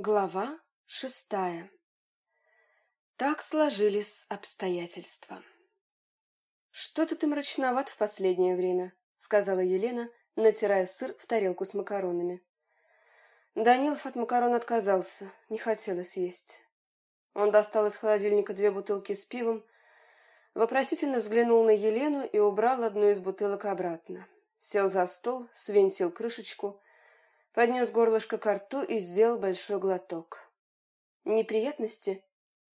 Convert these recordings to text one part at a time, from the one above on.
Глава шестая. Так сложились обстоятельства. «Что-то ты мрачноват в последнее время», — сказала Елена, натирая сыр в тарелку с макаронами. Данилов от макарон отказался, не хотелось есть. Он достал из холодильника две бутылки с пивом, вопросительно взглянул на Елену и убрал одну из бутылок обратно. Сел за стол, свинтил крышечку — поднес горлышко к рту и сделал большой глоток. Неприятности?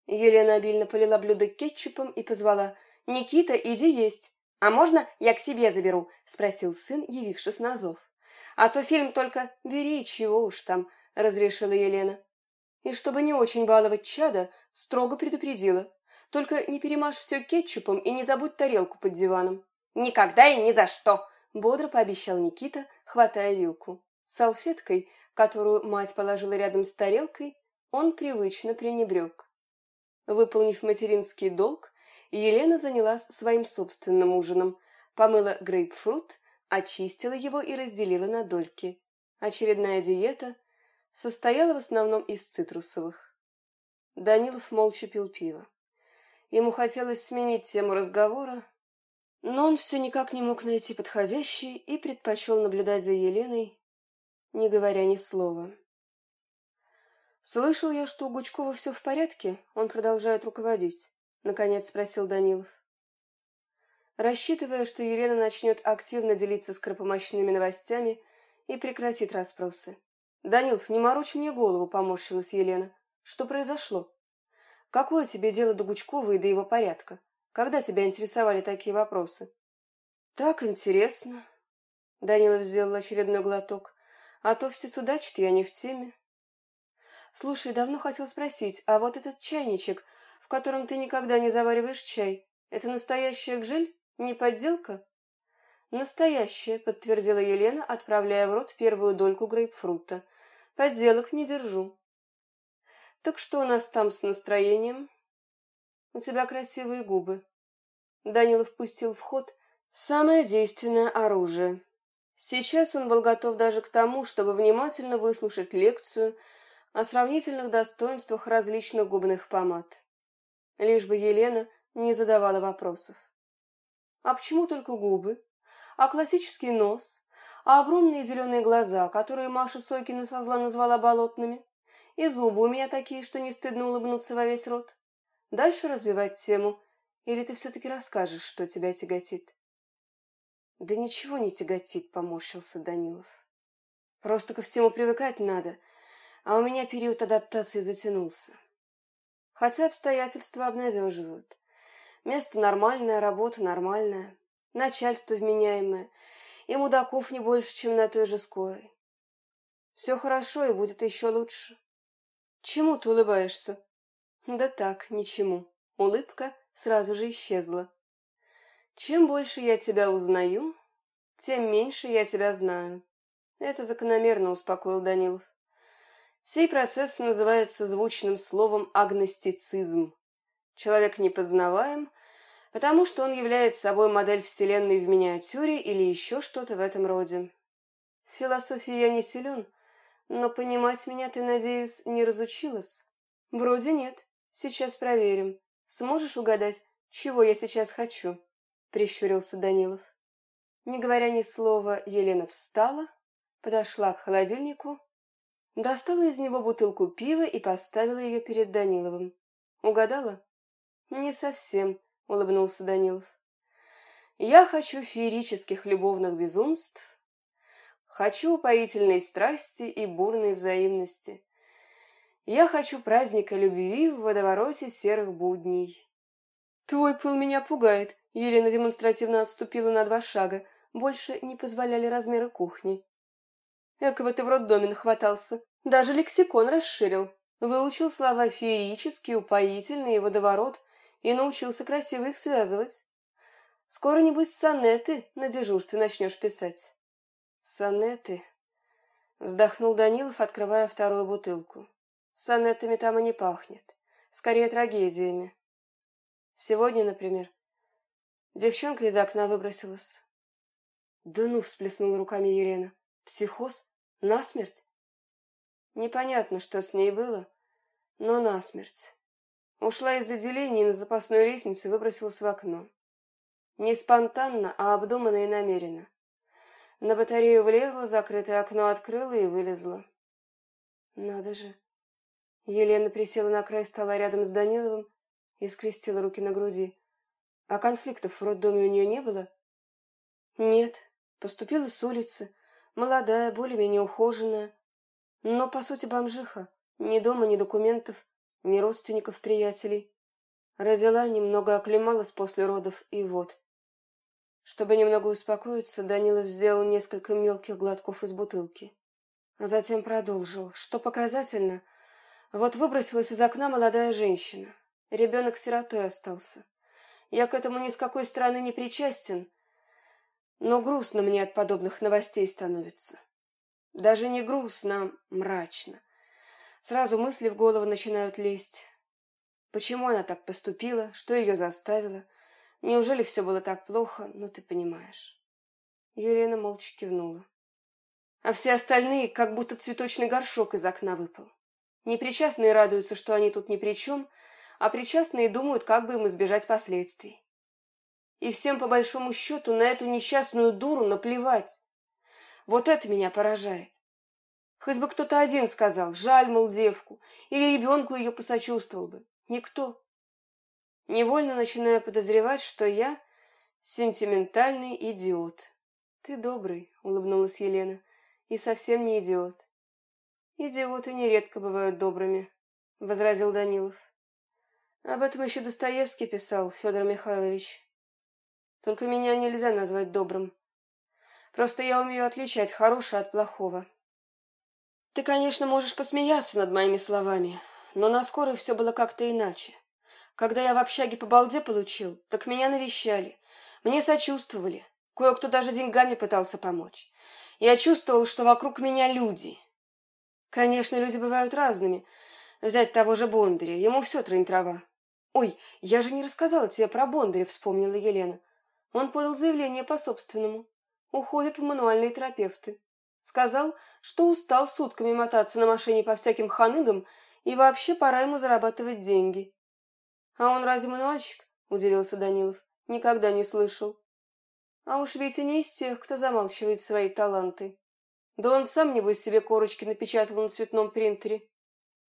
Елена обильно полила блюдо кетчупом и позвала «Никита, иди есть!» «А можно я к себе заберу?» — спросил сын, явившись на зов. «А то фильм только бери, чего уж там», — разрешила Елена. И чтобы не очень баловать чада, строго предупредила. «Только не перемажь все кетчупом и не забудь тарелку под диваном». «Никогда и ни за что!» — бодро пообещал Никита, хватая вилку. Салфеткой, которую мать положила рядом с тарелкой, он привычно пренебрег. Выполнив материнский долг, Елена занялась своим собственным ужином, помыла грейпфрут, очистила его и разделила на дольки. Очередная диета состояла в основном из цитрусовых. Данилов молча пил пиво. Ему хотелось сменить тему разговора, но он все никак не мог найти подходящий и предпочел наблюдать за Еленой, не говоря ни слова. «Слышал я, что у Гучкова все в порядке, он продолжает руководить», — наконец спросил Данилов. Рассчитывая, что Елена начнет активно делиться скоропомощными новостями и прекратит расспросы. «Данилов, не морочь мне голову», — поморщилась Елена. «Что произошло? Какое тебе дело до Гучкова и до его порядка? Когда тебя интересовали такие вопросы?» «Так интересно». Данилов сделал очередной глоток. А то все судачат, я не в теме. Слушай, давно хотел спросить, а вот этот чайничек, в котором ты никогда не завариваешь чай, это настоящая гжель, не подделка? Настоящая, подтвердила Елена, отправляя в рот первую дольку грейпфрута. Подделок не держу. Так что у нас там с настроением? У тебя красивые губы. Данилов пустил в ход самое действенное оружие Сейчас он был готов даже к тому, чтобы внимательно выслушать лекцию о сравнительных достоинствах различных губных помад. Лишь бы Елена не задавала вопросов. А почему только губы? А классический нос? А огромные зеленые глаза, которые Маша Сойкина со зла назвала болотными? И зубы у меня такие, что не стыдно улыбнуться во весь рот? Дальше развивать тему. Или ты все-таки расскажешь, что тебя тяготит? Да ничего не тяготит, поморщился Данилов. Просто ко всему привыкать надо, а у меня период адаптации затянулся. Хотя обстоятельства обнадеживают. Место нормальное, работа нормальная, начальство вменяемое, и мудаков не больше, чем на той же скорой. Все хорошо и будет еще лучше. Чему ты улыбаешься? Да так, ничему. Улыбка сразу же исчезла. Чем больше я тебя узнаю, тем меньше я тебя знаю. Это закономерно успокоил Данилов. Сей процесс называется звучным словом агностицизм. Человек непознаваем, потому что он является собой модель Вселенной в миниатюре или еще что-то в этом роде. В философии я не силен, но понимать меня ты, надеюсь, не разучилась? Вроде нет. Сейчас проверим. Сможешь угадать, чего я сейчас хочу? — прищурился Данилов. Не говоря ни слова, Елена встала, подошла к холодильнику, достала из него бутылку пива и поставила ее перед Даниловым. «Угадала?» «Не совсем», — улыбнулся Данилов. «Я хочу феерических любовных безумств, хочу упоительной страсти и бурной взаимности. Я хочу праздника любви в водовороте серых будней». «Твой пыл меня пугает», Елена демонстративно отступила на два шага. Больше не позволяли размеры кухни. Экого ты в роддоме нахватался. Даже лексикон расширил. Выучил слова феерический, упоительный и водоворот и научился красиво их связывать. Скоро, небось, сонеты на дежурстве начнешь писать. Сонеты? Вздохнул Данилов, открывая вторую бутылку. Сонетами там и не пахнет. Скорее трагедиями. Сегодня, например, Девчонка из окна выбросилась. Да ну, всплеснула руками Елена. Психоз? Насмерть? Непонятно, что с ней было, но насмерть. Ушла из отделения и на запасной лестнице выбросилась в окно. Не спонтанно, а обдуманно и намеренно. На батарею влезла, закрытое окно открыла и вылезла. Надо же. Елена присела на край стола рядом с Даниловым и скрестила руки на груди. А конфликтов в роддоме у нее не было? Нет. Поступила с улицы. Молодая, более-менее ухоженная. Но, по сути, бомжиха. Ни дома, ни документов, ни родственников, приятелей. Родила, немного оклемалась после родов, и вот. Чтобы немного успокоиться, Данилов сделал несколько мелких глотков из бутылки. Затем продолжил. Что показательно, вот выбросилась из окна молодая женщина. Ребенок сиротой остался. Я к этому ни с какой стороны не причастен, но грустно мне от подобных новостей становится. Даже не грустно, а мрачно. Сразу мысли в голову начинают лезть. Почему она так поступила, что ее заставило – Неужели все было так плохо? Ну, ты понимаешь. Елена молча кивнула. А все остальные, как будто цветочный горшок из окна выпал. Непричастные радуются, что они тут ни при чем, а причастные думают, как бы им избежать последствий. И всем, по большому счету, на эту несчастную дуру наплевать. Вот это меня поражает. Хоть бы кто-то один сказал, жаль, мол, девку, или ребенку ее посочувствовал бы. Никто. Невольно начинаю подозревать, что я сентиментальный идиот. Ты добрый, улыбнулась Елена, и совсем не идиот. Идиоты нередко бывают добрыми, возразил Данилов. Об этом еще Достоевский писал, Федор Михайлович. Только меня нельзя назвать добрым. Просто я умею отличать хорошее от плохого. Ты, конечно, можешь посмеяться над моими словами, но на скорой все было как-то иначе. Когда я в общаге по балде получил, так меня навещали. Мне сочувствовали. Кое-кто даже деньгами пытался помочь. Я чувствовал, что вокруг меня люди. Конечно, люди бывают разными. Взять того же Бондаря, ему все трын-трава. Ой, я же не рассказала тебе про Бондаря, вспомнила Елена. Он подал заявление по собственному. Уходит в мануальные терапевты. Сказал, что устал сутками мотаться на машине по всяким ханыгам и вообще пора ему зарабатывать деньги. «А он разве мануальщик?» – удивился Данилов. «Никогда не слышал». «А уж и не из тех, кто замалчивает свои таланты. Да он сам, небось, себе корочки напечатал на цветном принтере.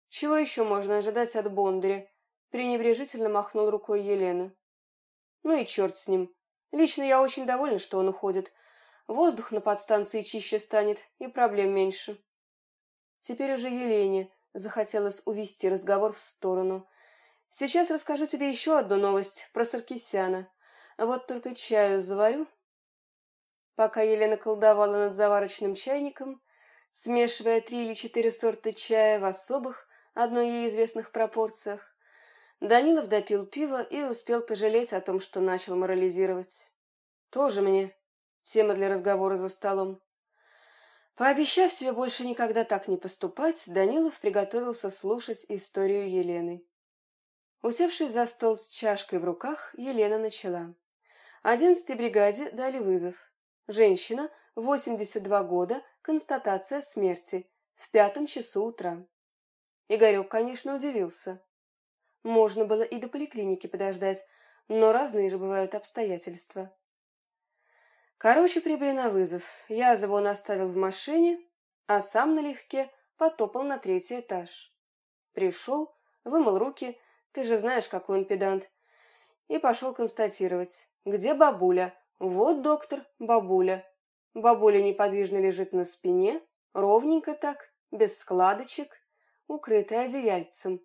Чего еще можно ожидать от Бондаря?» – пренебрежительно махнул рукой Елена. «Ну и черт с ним. Лично я очень довольна, что он уходит. Воздух на подстанции чище станет, и проблем меньше». Теперь уже Елене захотелось увести разговор в сторону – Сейчас расскажу тебе еще одну новость про Саркисяна. Вот только чаю заварю. Пока Елена колдовала над заварочным чайником, смешивая три или четыре сорта чая в особых, одной ей известных пропорциях, Данилов допил пиво и успел пожалеть о том, что начал морализировать. Тоже мне тема для разговора за столом. Пообещав себе больше никогда так не поступать, Данилов приготовился слушать историю Елены. Усевшись за стол с чашкой в руках, Елена начала. Одиннадцатой бригаде дали вызов. Женщина, 82 года, констатация смерти, в пятом часу утра. Игорек, конечно, удивился. Можно было и до поликлиники подождать, но разные же бывают обстоятельства. Короче, прибыли на вызов. Я он оставил в машине, а сам налегке потопал на третий этаж. Пришел, вымыл руки, ты же знаешь, какой он педант. И пошел констатировать. Где бабуля? Вот, доктор, бабуля. Бабуля неподвижно лежит на спине, ровненько так, без складочек, укрытая одеяльцем.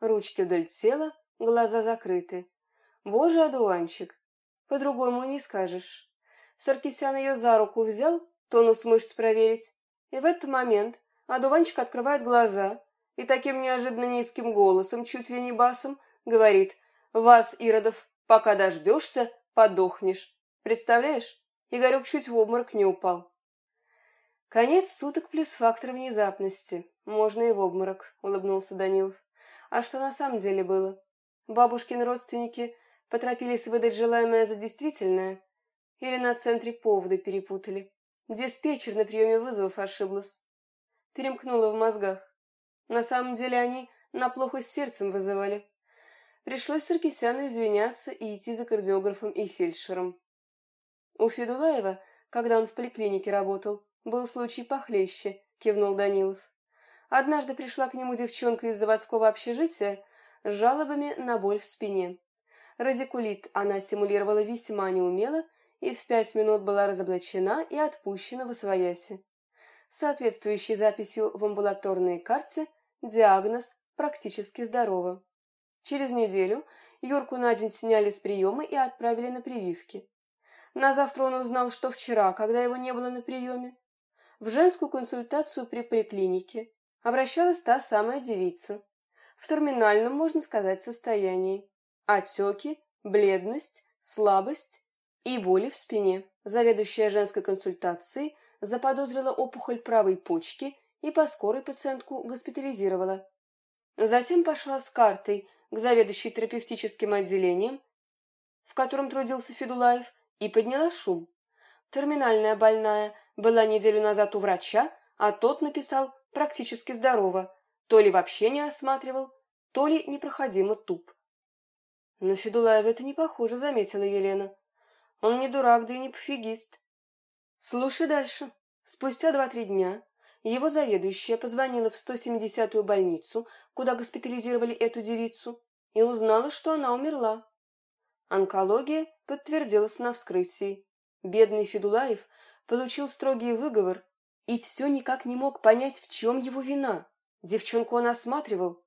Ручки вдоль тела, глаза закрыты. Боже, одуванчик, по-другому не скажешь. Саркисян ее за руку взял, тонус мышц проверить, и в этот момент одуванчик открывает глаза, и таким неожиданно низким голосом, чуть ли не басом, говорит «Вас, Иродов, пока дождешься, подохнешь». Представляешь? Игорек чуть в обморок не упал. Конец суток плюс фактор внезапности. Можно и в обморок, улыбнулся Данилов. А что на самом деле было? Бабушкины родственники поторопились выдать желаемое за действительное? Или на центре поводы перепутали? Диспетчер на приеме вызовов ошиблась. Перемкнула в мозгах. На самом деле они на плохо с сердцем вызывали. Пришлось Саркисяну извиняться и идти за кардиографом и фельдшером. У Федулаева, когда он в поликлинике работал, был случай похлеще, кивнул Данилов. Однажды пришла к нему девчонка из заводского общежития с жалобами на боль в спине. Радикулит она симулировала весьма неумело и в пять минут была разоблачена и отпущена в освояси. Соответствующей записью в амбулаторной карте диагноз «практически здорово». Через неделю Юрку на день сняли с приема и отправили на прививки. На завтра он узнал, что вчера, когда его не было на приеме, в женскую консультацию при поликлинике обращалась та самая девица. В терминальном, можно сказать, состоянии. Отеки, бледность, слабость и боли в спине. Заведующая женской консультацией заподозрила опухоль правой почки и по скорой пациентку госпитализировала. Затем пошла с картой к заведующей терапевтическим отделением, в котором трудился Федулаев, и подняла шум. Терминальная больная была неделю назад у врача, а тот написал практически здорово, то ли вообще не осматривал, то ли непроходимо туп. На Федулаева это не похоже, заметила Елена. Он не дурак, да и не пофигист. Слушай дальше. Спустя два-три дня его заведующая позвонила в 170-ю больницу, куда госпитализировали эту девицу, и узнала, что она умерла. Онкология подтвердилась на вскрытии. Бедный Федулаев получил строгий выговор и все никак не мог понять, в чем его вина. Девчонку он осматривал,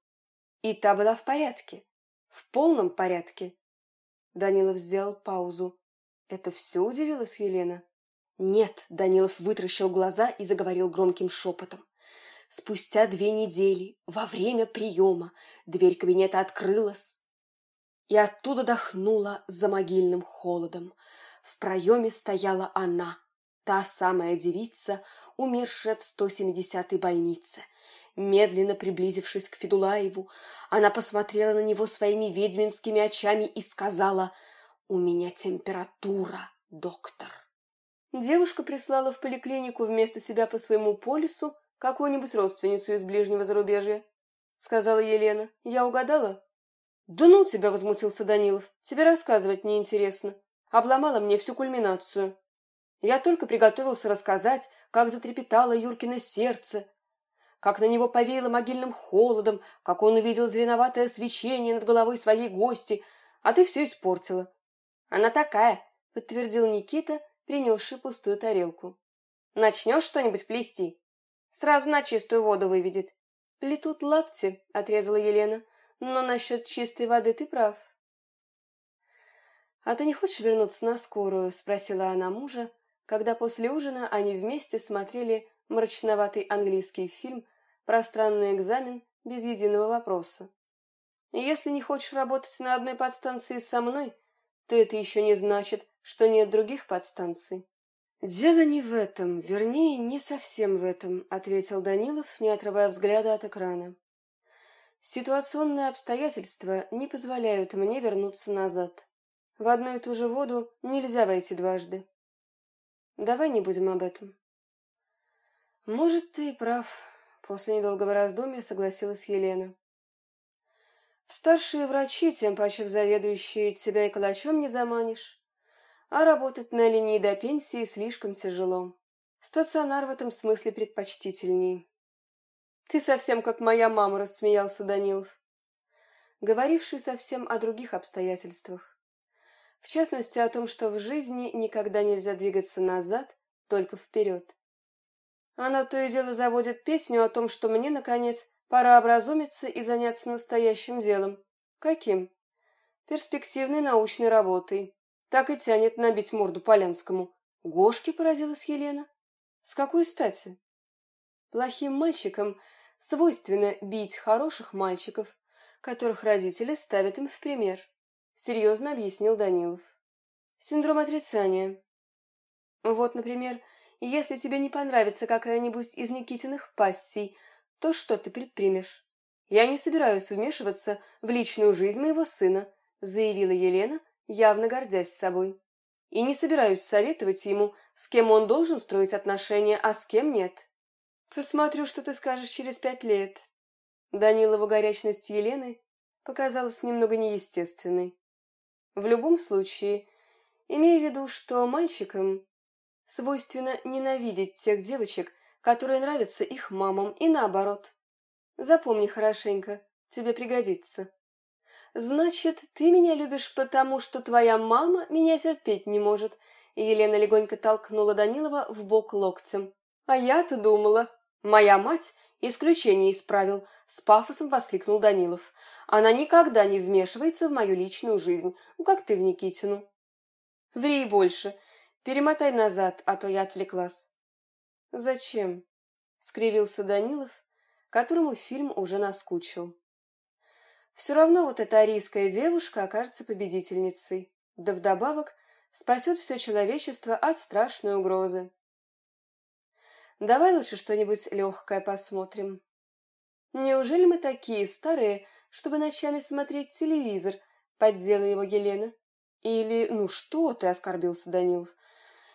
и та была в порядке, в полном порядке. Данилов сделал паузу. Это все удивилась Елена? «Нет», — Данилов вытращил глаза и заговорил громким шепотом. Спустя две недели, во время приема, дверь кабинета открылась, и оттуда дохнула за могильным холодом. В проеме стояла она, та самая девица, умершая в 170-й больнице. Медленно приблизившись к Федулаеву, она посмотрела на него своими ведьминскими очами и сказала «У меня температура, доктор». Девушка прислала в поликлинику вместо себя по своему полису какую-нибудь родственницу из ближнего зарубежья, сказала Елена. Я угадала? Да ну тебя, возмутился Данилов. Тебе рассказывать неинтересно. Обломала мне всю кульминацию. Я только приготовился рассказать, как затрепетало Юркино сердце, как на него повеяло могильным холодом, как он увидел зеленоватое свечение над головой своей гости, а ты все испортила. Она такая, подтвердил Никита, принесший пустую тарелку. «Начнешь что-нибудь плести? Сразу на чистую воду выведет». «Плетут лапти», — отрезала Елена. «Но насчет чистой воды ты прав». «А ты не хочешь вернуться на скорую?» — спросила она мужа, когда после ужина они вместе смотрели мрачноватый английский фильм «Пространный экзамен» без единого вопроса. «Если не хочешь работать на одной подстанции со мной, то это еще не значит, что нет других подстанций. «Дело не в этом, вернее, не совсем в этом», — ответил Данилов, не отрывая взгляда от экрана. «Ситуационные обстоятельства не позволяют мне вернуться назад. В одну и ту же воду нельзя войти дважды. Давай не будем об этом». «Может, ты и прав», — после недолгого раздумья согласилась Елена. В старшие врачи, тем паче в заведующие, тебя и калачом не заманишь. А работать на линии до пенсии слишком тяжело. Стационар в этом смысле предпочтительней. Ты совсем как моя мама, рассмеялся Данилов, говоривший совсем о других обстоятельствах. В частности, о том, что в жизни никогда нельзя двигаться назад, только вперед. Она то и дело заводит песню о том, что мне, наконец, Пора образумиться и заняться настоящим делом. Каким? Перспективной научной работой. Так и тянет набить морду Полянскому. Гошке поразилась Елена. С какой стати? Плохим мальчикам свойственно бить хороших мальчиков, которых родители ставят им в пример, серьезно объяснил Данилов. Синдром отрицания. Вот, например, если тебе не понравится какая-нибудь из Никитиных пассий, то что ты предпримешь? Я не собираюсь вмешиваться в личную жизнь моего сына, заявила Елена, явно гордясь собой. И не собираюсь советовать ему, с кем он должен строить отношения, а с кем нет. Посмотрю, что ты скажешь через пять лет. Данилову горячность Елены показалась немного неестественной. В любом случае, имея в виду, что мальчикам свойственно ненавидеть тех девочек, которые нравятся их мамам, и наоборот. Запомни хорошенько, тебе пригодится. Значит, ты меня любишь потому, что твоя мама меня терпеть не может. И Елена легонько толкнула Данилова в бок локтем. А я-то думала, моя мать исключение исправил, с пафосом воскликнул Данилов. Она никогда не вмешивается в мою личную жизнь, ну как ты в Никитину. Ври больше, перемотай назад, а то я отвлеклась. Зачем? скривился Данилов, которому фильм уже наскучил. Все равно вот эта арийская девушка окажется победительницей, да вдобавок спасет все человечество от страшной угрозы. Давай лучше что-нибудь легкое посмотрим. Неужели мы такие старые, чтобы ночами смотреть телевизор, поддела его Елена? Или, ну что ты, оскорбился Данилов.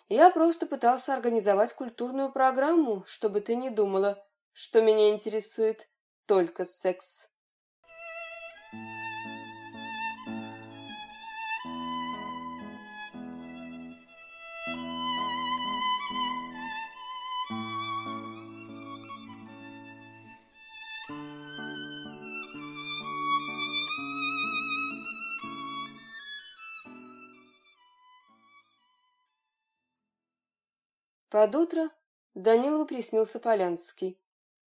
Я просто пытался организовать культурную программу, чтобы ты не думала, что меня интересует только секс. Под утро Данилову приснился Полянский.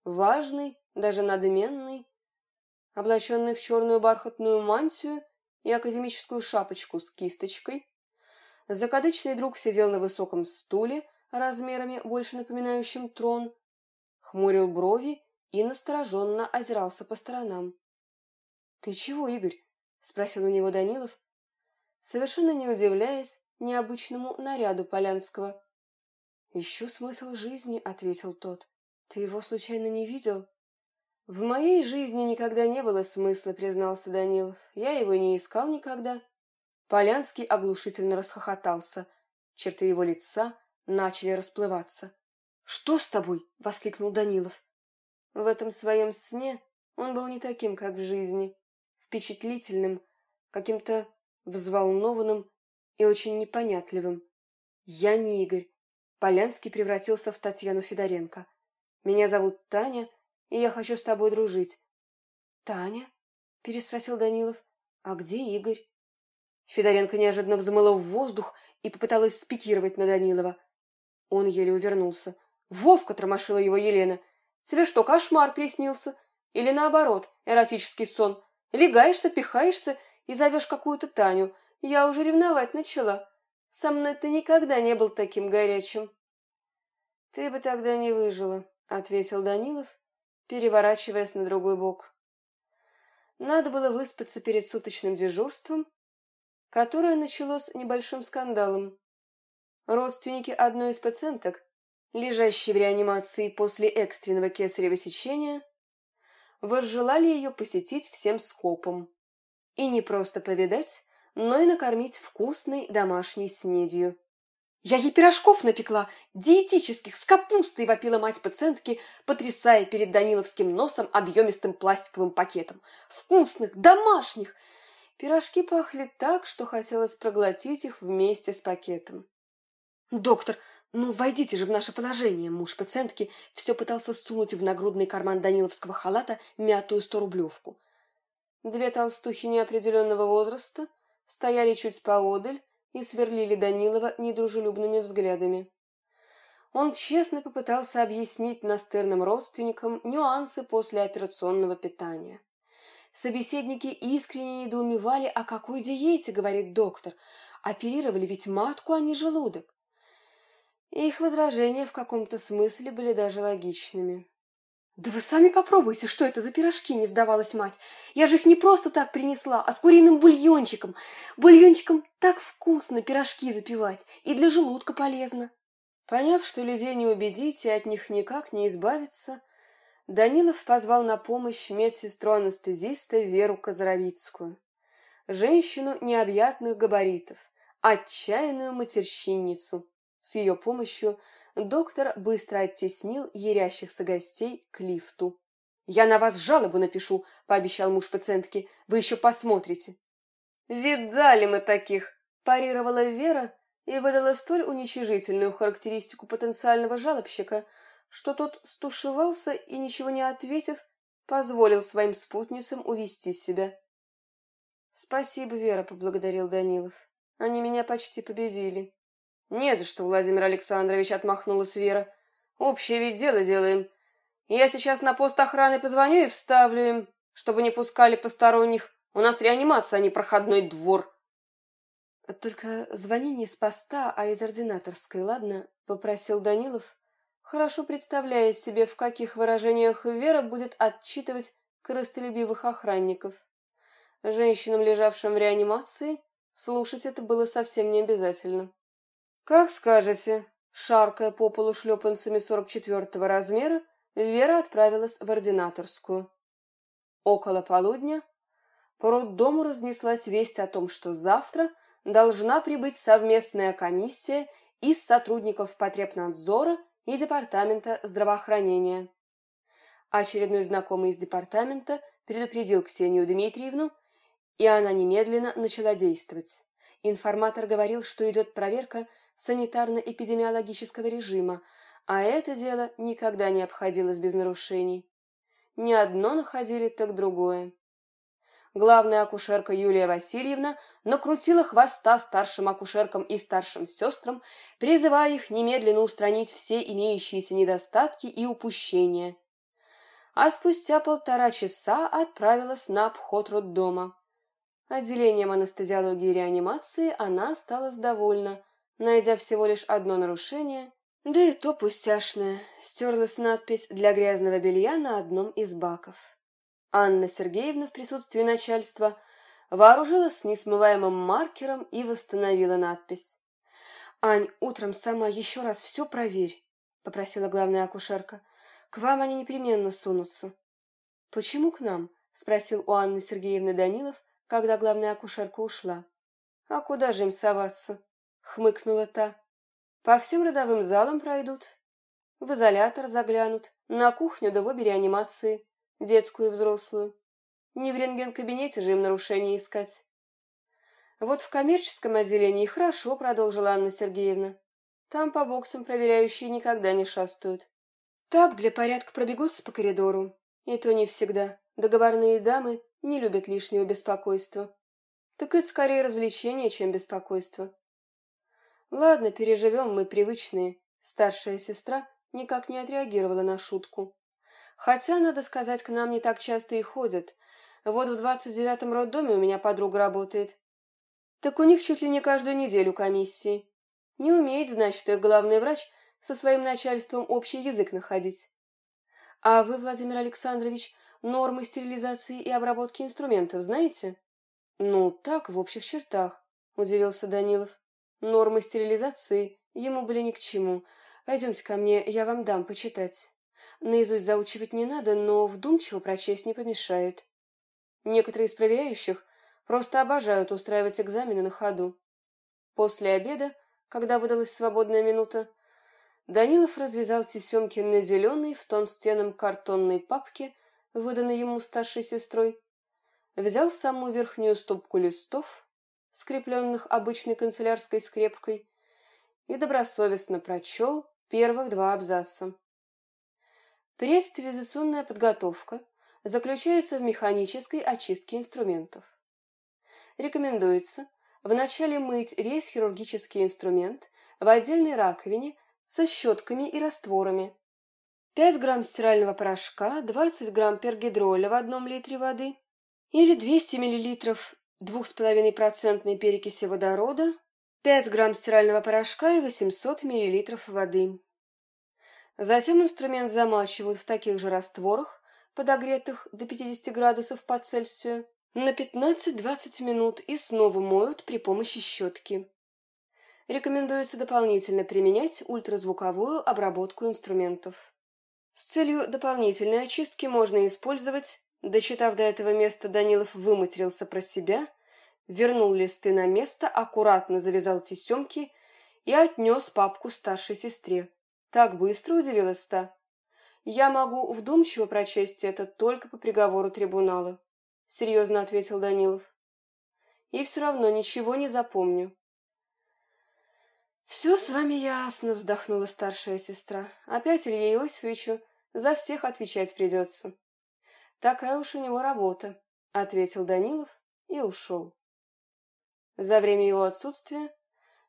Важный, даже надменный, облаченный в черную бархатную мантию и академическую шапочку с кисточкой. Закадычный друг сидел на высоком стуле, размерами больше напоминающим трон, хмурил брови и настороженно озирался по сторонам. — Ты чего, Игорь? — спросил у него Данилов, совершенно не удивляясь необычному наряду Полянского. «Ищу смысл жизни», — ответил тот. «Ты его случайно не видел?» «В моей жизни никогда не было смысла», — признался Данилов. «Я его не искал никогда». Полянский оглушительно расхохотался. Черты его лица начали расплываться. «Что с тобой?» — воскликнул Данилов. В этом своем сне он был не таким, как в жизни. Впечатлительным, каким-то взволнованным и очень непонятливым. «Я не Игорь. Полянский превратился в Татьяну Федоренко. «Меня зовут Таня, и я хочу с тобой дружить». «Таня?» – переспросил Данилов. «А где Игорь?» Федоренко неожиданно взмыла в воздух и попыталась спикировать на Данилова. Он еле увернулся. «Вовка!» – тормошила его Елена. «Тебе что, кошмар приснился? Или наоборот, эротический сон? Легаешься, пихаешься и зовешь какую-то Таню. Я уже ревновать начала. Со мной ты никогда не был таким горячим. Ты бы тогда не выжила, ответил Данилов, переворачиваясь на другой бок. Надо было выспаться перед суточным дежурством, которое началось небольшим скандалом. Родственники одной из пациенток, лежащей в реанимации после экстренного кесарево сечения, возжелали ее посетить всем скопом. И не просто повидать, но и накормить вкусной домашней снедью. «Я ей пирожков напекла, диетических, с капустой!» – вопила мать пациентки, потрясая перед Даниловским носом объемистым пластиковым пакетом. «Вкусных, домашних!» Пирожки пахли так, что хотелось проглотить их вместе с пакетом. «Доктор, ну войдите же в наше положение!» Муж пациентки все пытался сунуть в нагрудный карман Даниловского халата мятую сторублевку. Две толстухи неопределенного возраста – стояли чуть поодаль и сверлили Данилова недружелюбными взглядами. Он честно попытался объяснить настырным родственникам нюансы послеоперационного питания. Собеседники искренне недоумевали, о какой диете, говорит доктор. Оперировали ведь матку, а не желудок. Их возражения в каком-то смысле были даже логичными. «Да вы сами попробуйте, что это за пирожки!» – не сдавалась мать. «Я же их не просто так принесла, а с куриным бульончиком. Бульончиком так вкусно пирожки запивать, и для желудка полезно». Поняв, что людей не убедить и от них никак не избавиться, Данилов позвал на помощь медсестру-анестезиста Веру Козоровицкую. Женщину необъятных габаритов, отчаянную матерщинницу. С ее помощью доктор быстро оттеснил ярящихся гостей к лифту. «Я на вас жалобу напишу», — пообещал муж пациентки. «Вы еще посмотрите». «Видали мы таких», — парировала Вера и выдала столь уничижительную характеристику потенциального жалобщика, что тот стушевался и, ничего не ответив, позволил своим спутницам увести себя. «Спасибо, Вера», — поблагодарил Данилов. «Они меня почти победили». «Не за что, Владимир Александрович», — отмахнулась Вера. «Общее ведь дело делаем. Я сейчас на пост охраны позвоню и вставлю им, чтобы не пускали посторонних. У нас реанимация, а не проходной двор. Только звони не с поста, а из ординаторской, ладно? Попросил Данилов, хорошо представляя себе, в каких выражениях Вера будет отчитывать корыстолюбивых охранников. Женщинам, лежавшим в реанимации, слушать это было совсем не обязательно. «Как скажете», шаркая по полу шлепанцами сорок четвертого размера, Вера отправилась в ординаторскую. Около полудня по роддому разнеслась весть о том, что завтра должна прибыть совместная комиссия из сотрудников потребнадзора и департамента здравоохранения. Очередной знакомый из департамента предупредил Ксению Дмитриевну, и она немедленно начала действовать. Информатор говорил, что идет проверка санитарно-эпидемиологического режима, а это дело никогда не обходилось без нарушений. Не одно находили, так другое. Главная акушерка Юлия Васильевна накрутила хвоста старшим акушеркам и старшим сестрам, призывая их немедленно устранить все имеющиеся недостатки и упущения. А спустя полтора часа отправилась на обход роддома. Отделением анестезиологии и реанимации она осталась довольна, найдя всего лишь одно нарушение да и то пустяшное. Стерлась надпись «Для грязного белья» на одном из баков. Анна Сергеевна в присутствии начальства вооружилась несмываемым маркером и восстановила надпись. «Ань, утром сама еще раз все проверь», — попросила главная акушерка. «К вам они непременно сунутся». «Почему к нам?» — спросил у Анны Сергеевны Данилов, когда главная акушерка ушла. «А куда же им соваться?» — хмыкнула та. По всем родовым залам пройдут, в изолятор заглянут, на кухню да в обе реанимации, детскую и взрослую. Не в рентген-кабинете же им нарушения искать. Вот в коммерческом отделении хорошо, продолжила Анна Сергеевна. Там по боксам проверяющие никогда не шастают. Так для порядка пробегутся по коридору. И то не всегда. Договорные дамы не любят лишнего беспокойства. Так это скорее развлечение, чем беспокойство. Ладно, переживем, мы привычные. Старшая сестра никак не отреагировала на шутку. Хотя, надо сказать, к нам не так часто и ходят. Вот в двадцать девятом роддоме у меня подруга работает. Так у них чуть ли не каждую неделю комиссии. Не умеет, значит, их главный врач со своим начальством общий язык находить. А вы, Владимир Александрович, нормы стерилизации и обработки инструментов знаете? Ну, так, в общих чертах, удивился Данилов. Нормы стерилизации ему были ни к чему. Пойдемте ко мне, я вам дам почитать. Наизусть заучивать не надо, но вдумчиво прочесть не помешает. Некоторые из проверяющих просто обожают устраивать экзамены на ходу. После обеда, когда выдалась свободная минута, Данилов развязал тесемки на зеленой в тон стенам картонной папке, выданной ему старшей сестрой, взял самую верхнюю стопку листов, скрепленных обычной канцелярской скрепкой, и добросовестно прочел первых два абзаца. Престерилизационная подготовка заключается в механической очистке инструментов. Рекомендуется вначале мыть весь хирургический инструмент в отдельной раковине со щетками и растворами. 5 грамм стирального порошка, 20 грамм пергидроля в одном литре воды или 200 миллилитров 2,5% перекиси водорода, 5 грамм стирального порошка и 800 мл воды. Затем инструмент замачивают в таких же растворах, подогретых до 50 градусов по Цельсию, на 15-20 минут и снова моют при помощи щетки. Рекомендуется дополнительно применять ультразвуковую обработку инструментов. С целью дополнительной очистки можно использовать Дочитав до этого места, Данилов выматерился про себя, вернул листы на место, аккуратно завязал тесемки и отнес папку старшей сестре. Так быстро удивилась та. Я могу вдумчиво прочесть это только по приговору трибунала, серьезно ответил Данилов. И все равно ничего не запомню. «Все с вами ясно», — вздохнула старшая сестра. «Опять Илье Иосифовичу за всех отвечать придется». «Такая уж у него работа», — ответил Данилов и ушел. За время его отсутствия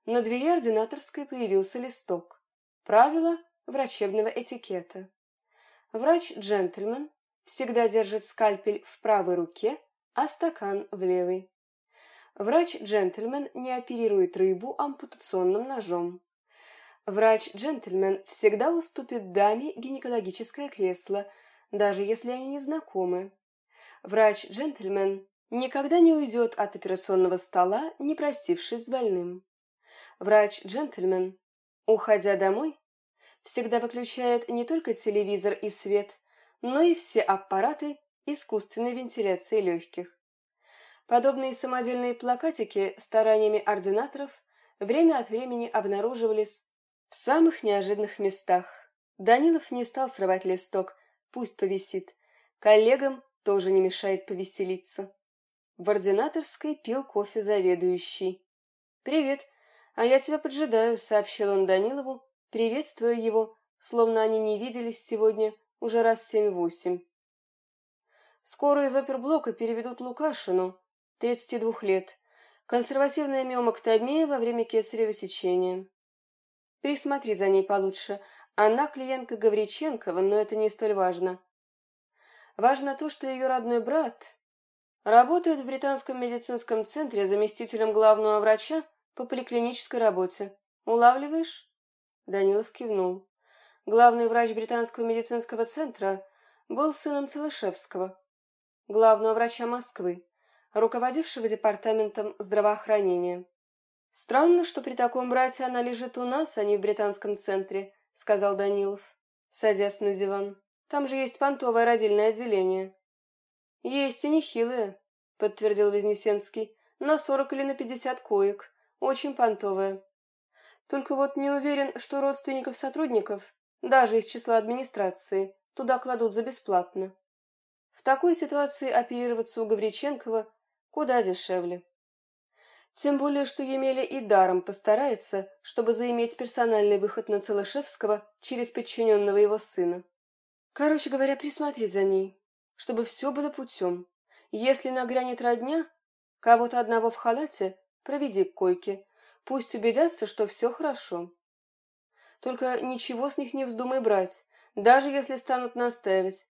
на двери ординаторской появился листок. Правила врачебного этикета. Врач-джентльмен всегда держит скальпель в правой руке, а стакан в левой. Врач-джентльмен не оперирует рыбу ампутационным ножом. Врач-джентльмен всегда уступит даме гинекологическое кресло, даже если они не знакомы. Врач-джентльмен никогда не уйдет от операционного стола, не простившись с больным. Врач-джентльмен, уходя домой, всегда выключает не только телевизор и свет, но и все аппараты искусственной вентиляции легких. Подобные самодельные плакатики стараниями ординаторов время от времени обнаруживались в самых неожиданных местах. Данилов не стал срывать листок, пусть повисит. Коллегам тоже не мешает повеселиться. В ординаторской пил кофе заведующий. «Привет, а я тебя поджидаю», — сообщил он Данилову, приветствуя его, словно они не виделись сегодня уже раз семь-восемь. Скоро из оперблока переведут Лукашину, 32 лет, консервативная миомоктомия во время кесарево сечения. Присмотри за ней получше. Она клиентка Гавриченкова, но это не столь важно. Важно то, что ее родной брат работает в британском медицинском центре заместителем главного врача по поликлинической работе. Улавливаешь? Данилов кивнул. Главный врач британского медицинского центра был сыном Целышевского, главного врача Москвы, руководившего департаментом здравоохранения. «Странно, что при таком брате она лежит у нас, а не в британском центре», — сказал Данилов, садясь на диван. «Там же есть понтовое родильное отделение». «Есть и нехилое», — подтвердил Вознесенский. «На сорок или на пятьдесят коек. Очень понтовое. Только вот не уверен, что родственников сотрудников, даже из числа администрации, туда кладут за бесплатно. В такой ситуации оперироваться у Гавриченкова куда дешевле. Тем более, что Емеля и даром постарается, чтобы заиметь персональный выход на Целышевского через подчиненного его сына. Короче говоря, присмотри за ней, чтобы все было путем. Если нагрянет родня, кого-то одного в халате, проведи к койке. Пусть убедятся, что все хорошо. Только ничего с них не вздумай брать, даже если станут настаивать.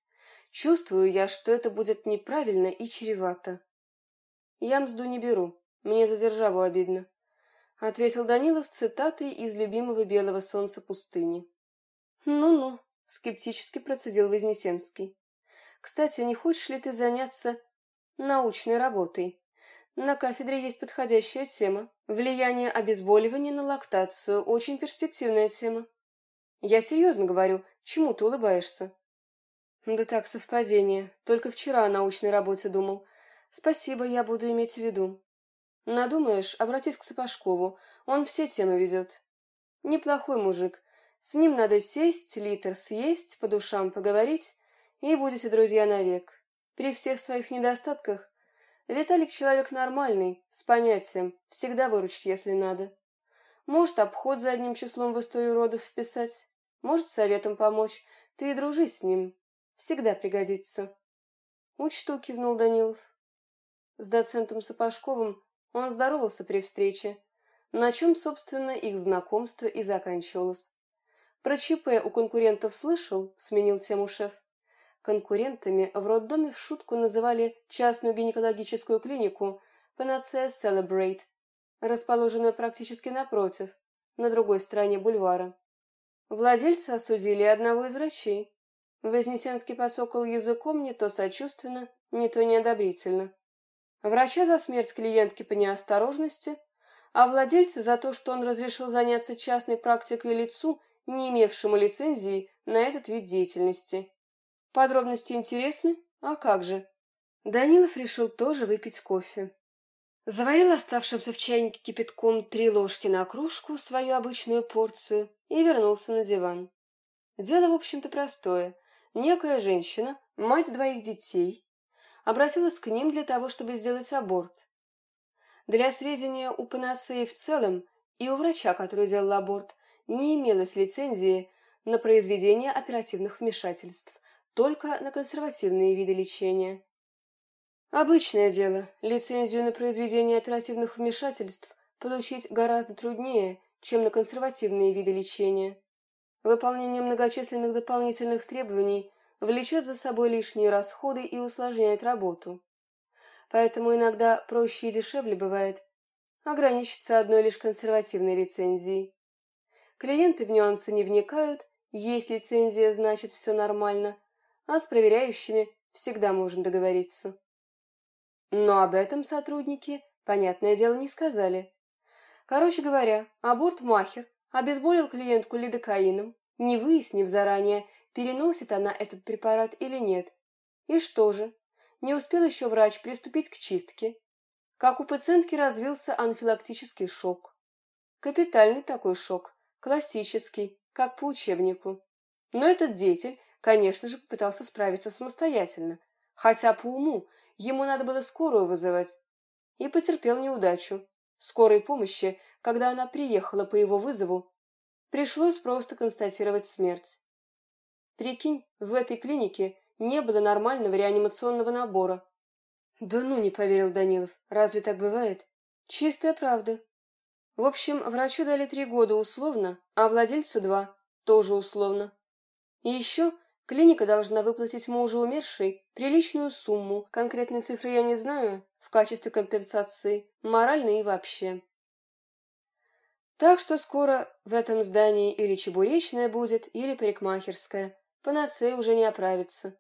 Чувствую я, что это будет неправильно и чревато. «Я мзду не беру. Мне за державу обидно», — ответил Данилов цитатой из любимого белого солнца пустыни. «Ну-ну», — скептически процедил Вознесенский. «Кстати, не хочешь ли ты заняться научной работой? На кафедре есть подходящая тема. Влияние обезболивания на лактацию. Очень перспективная тема. Я серьезно говорю, чему ты улыбаешься?» «Да так, совпадение. Только вчера о научной работе думал. Спасибо, я буду иметь в виду. Надумаешь, обратись к Сапожкову, он все темы ведет. Неплохой мужик. С ним надо сесть, литр съесть, по душам поговорить, и будете друзья навек. При всех своих недостатках Виталик человек нормальный, с понятием, всегда выручит, если надо. Может, обход задним числом в историю родов вписать, может, советом помочь. Ты и дружи с ним. Всегда пригодится. Учту, кивнул Данилов. С доцентом Сапожковым он здоровался при встрече, на чем, собственно, их знакомство и заканчивалось. Про ЧП у конкурентов слышал, сменил тему шеф. Конкурентами в роддоме в шутку называли частную гинекологическую клинику Panacea Celebrate, расположенную практически напротив, на другой стороне бульвара. Владельцы осудили одного из врачей. Вознесенский подсокал языком не то сочувственно, не то неодобрительно. Врача за смерть клиентки по неосторожности, а владельца за то, что он разрешил заняться частной практикой лицу, не имевшему лицензии на этот вид деятельности. Подробности интересны? А как же? Данилов решил тоже выпить кофе. Заварил оставшимся в чайнике кипятком три ложки на кружку, свою обычную порцию, и вернулся на диван. Дело, в общем-то, простое. некая женщина, мать двоих детей, обратилась к ним для того, чтобы сделать аборт. Для сведения у панацеи в целом и у врача, который делал аборт, не имелось лицензии на произведение оперативных вмешательств, только на консервативные виды лечения. Обычное дело, лицензию на произведение оперативных вмешательств получить гораздо труднее, чем на консервативные виды лечения. Выполнение многочисленных дополнительных требований влечет за собой лишние расходы и усложняет работу. Поэтому иногда проще и дешевле бывает ограничиться одной лишь консервативной лицензией. Клиенты в нюансы не вникают, есть лицензия, значит все нормально, а с проверяющими всегда можно договориться. Но об этом сотрудники, понятное дело, не сказали. Короче говоря, аборт-махер обезболил клиентку лидокаином, не выяснив заранее, переносит она этот препарат или нет. И что же? Не успел еще врач приступить к чистке, как у пациентки развился анафилактический шок. Капитальный такой шок, классический, как по учебнику. Но этот деятель, конечно же, попытался справиться самостоятельно, хотя по уму ему надо было скорую вызывать, и потерпел неудачу. Скорой помощи, когда она приехала по его вызову, пришлось просто констатировать смерть. Прикинь, в этой клинике не было нормального реанимационного набора. Да ну, не поверил Данилов. Разве так бывает? Чистая правда. В общем, врачу дали три года условно, а владельцу два, тоже условно. И еще клиника должна выплатить мужу умершей приличную сумму, конкретной цифры я не знаю, в качестве компенсации, моральной и вообще. Так что скоро в этом здании или чебуречная будет, или парикмахерская. Панацея уже не оправится.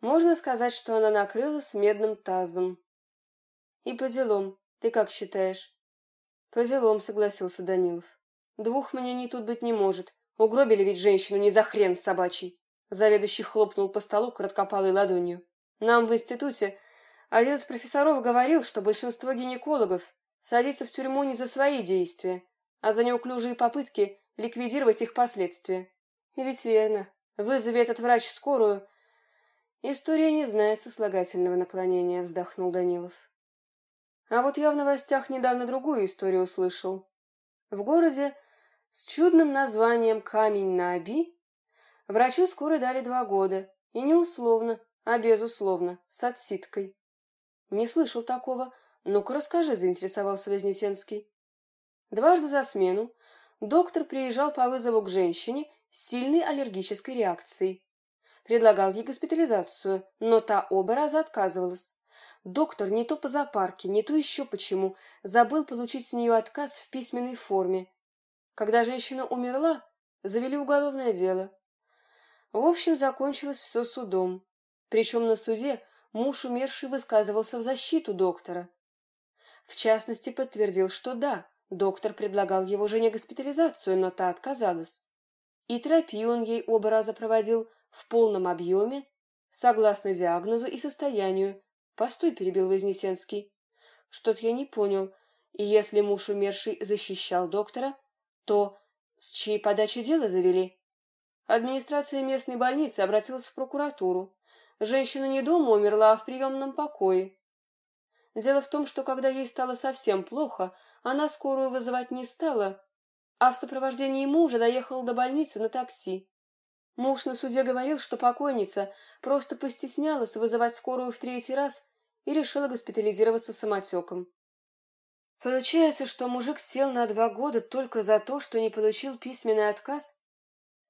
Можно сказать, что она накрыла с медным тазом. И по делам, ты как считаешь? По делам, согласился Данилов. Двух мнений тут быть не может. Угробили ведь женщину не за хрен собачий. Заведующий хлопнул по столу короткопалой ладонью. Нам в институте один из профессоров говорил, что большинство гинекологов садится в тюрьму не за свои действия, а за неуклюжие попытки ликвидировать их последствия. И ведь верно. Вызови этот врач скорую, История не знает сослагательного наклонения, вздохнул Данилов. А вот я в новостях недавно другую историю услышал. В городе с чудным названием Камень на Оби врачу скоро дали два года, и не условно, а безусловно, с отсидкой. Не слышал такого. Ну-ка расскажи, заинтересовался Вознесенский. Дважды за смену доктор приезжал по вызову к женщине с сильной аллергической реакцией предлагал ей госпитализацию, но та оба раза отказывалась. Доктор не то по запарке, не то еще почему, забыл получить с нее отказ в письменной форме. Когда женщина умерла, завели уголовное дело. В общем, закончилось все судом. Причем на суде муж умерший высказывался в защиту доктора. В частности, подтвердил, что да, доктор предлагал его жене госпитализацию, но та отказалась. И терапию он ей оба раза проводил, в полном объеме, согласно диагнозу и состоянию. Постой, перебил Вознесенский. Что-то я не понял. И если муж умерший защищал доктора, то с чьей подачи дело завели? Администрация местной больницы обратилась в прокуратуру. Женщина не дома умерла, а в приемном покое. Дело в том, что когда ей стало совсем плохо, она скорую вызывать не стала, а в сопровождении мужа доехала до больницы на такси. Муж на суде говорил, что покойница просто постеснялась вызывать скорую в третий раз и решила госпитализироваться самотеком. Получается, что мужик сел на два года только за то, что не получил письменный отказ?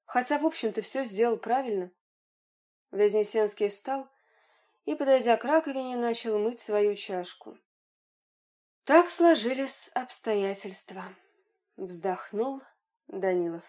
Хотя, в общем-то, все сделал правильно. Вознесенский встал и, подойдя к раковине, начал мыть свою чашку. Так сложились обстоятельства, вздохнул Данилов.